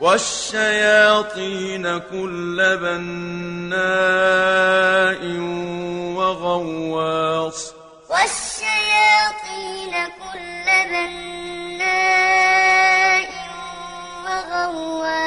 والشياطين كل بناء وغواص. والشياطين كل بناء وغواص.